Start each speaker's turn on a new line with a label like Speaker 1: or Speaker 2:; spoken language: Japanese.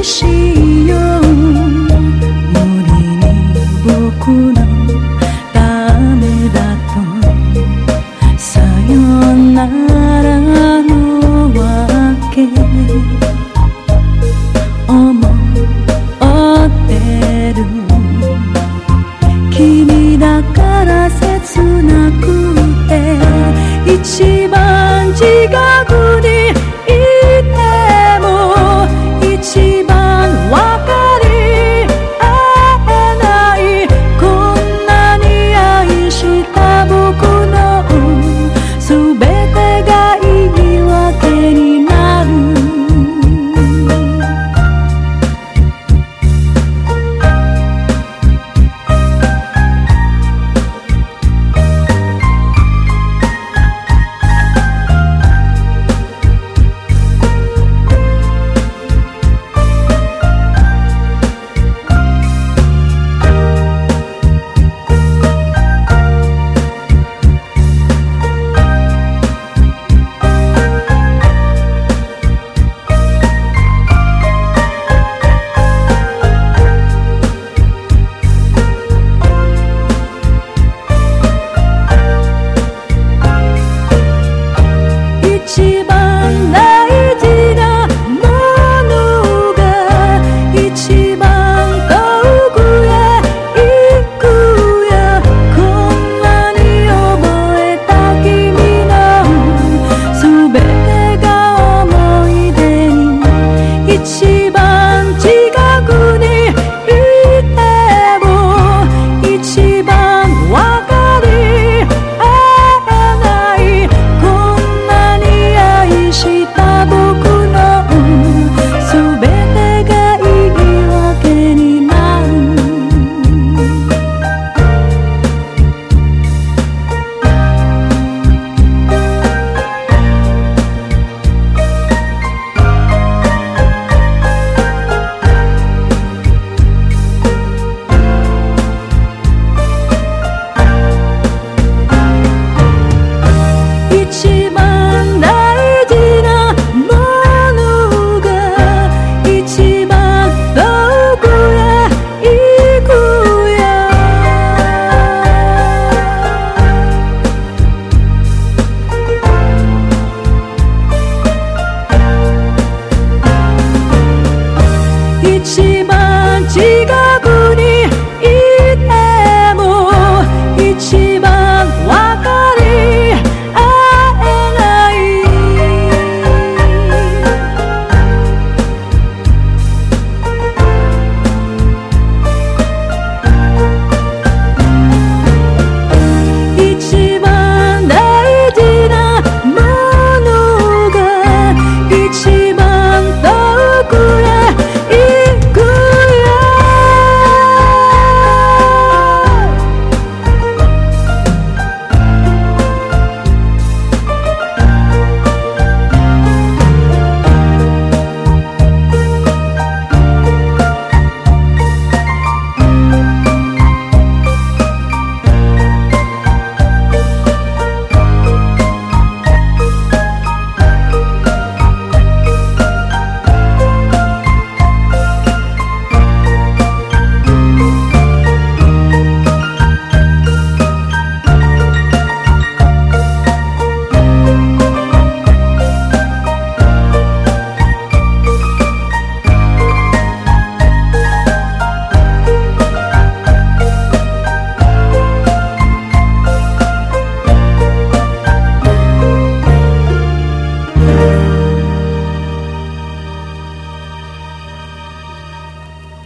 Speaker 1: 無理に僕のダメだとさよならのわけ思ってる君だから切なくて一番